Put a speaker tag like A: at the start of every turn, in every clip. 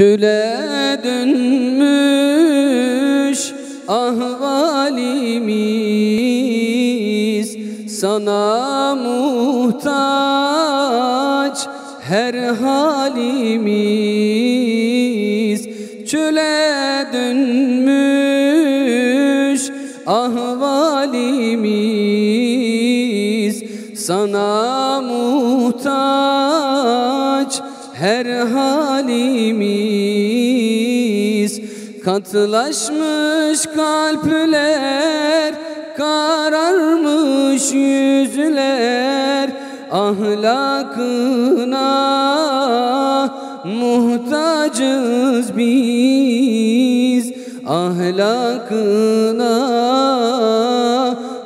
A: Çöle dönmüş ahvalimiz. Sana muhtaç her halimiz. Çöle dönmüş ahvalimiz. Sana muhtaç her halimiz Katılaşmış kalpler Kararmış yüzler Ahlakına muhtacız biz. Ahlakına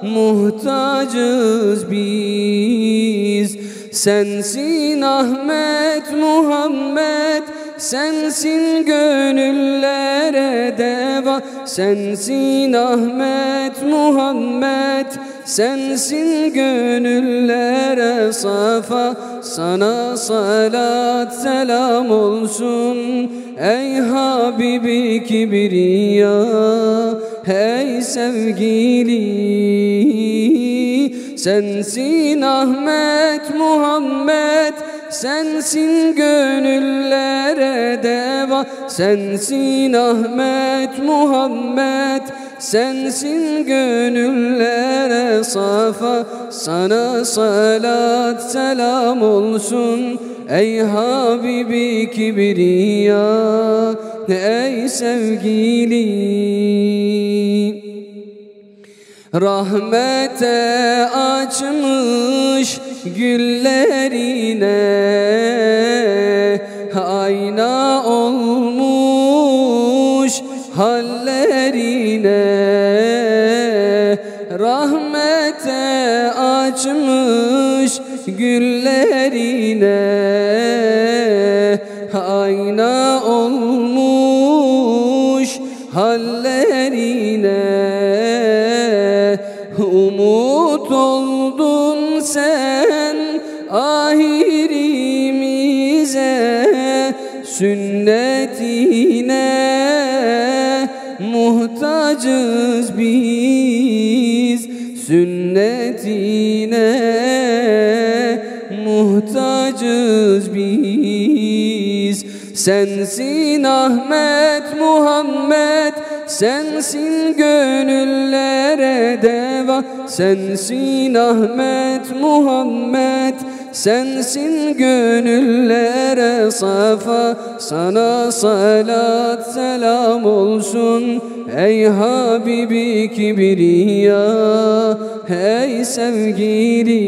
A: muhtacız biz Sensin Ahmet Muhammed Sensin gönüllere deva. Sensin Ahmet Muhammed Sensin gönüllere safa. Sana salat selam olsun Ey Habibi Kibriya. Hey sevgili Sensin Ahmet Muhammed Sensin gönüllere deva. Sensin Ahmet Muhammed Sensin gönüllere safa. Sana salat selam olsun Ey Habibi Kibriya. Ey sevgili Rahmete açmış güllerine. Ayna olmuş hallerine. Rahmete açmış güllerine Sünnetine muhtacız biz. Sünnetine muhtacız biz. Sensin Ahmet Muhammed Sensin gönüllere deva. Sensin Ahmet Muhammed Sensin gönüllere safa Sana salat selam olsun. Ey Habibi Kibriya Hey sevgili.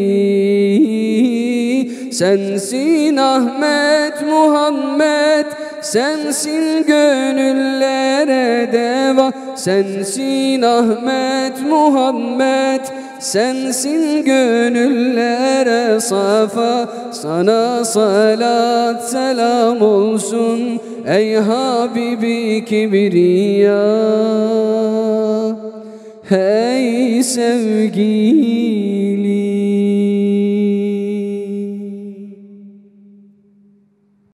A: Sensin Ahmet Muhammed Sensin gönüllere deva. Sensin Ahmet Muhammed Sensin gönüllere safa Sana salat selam olsun. Ey Habibi Kibriya Hey sevgi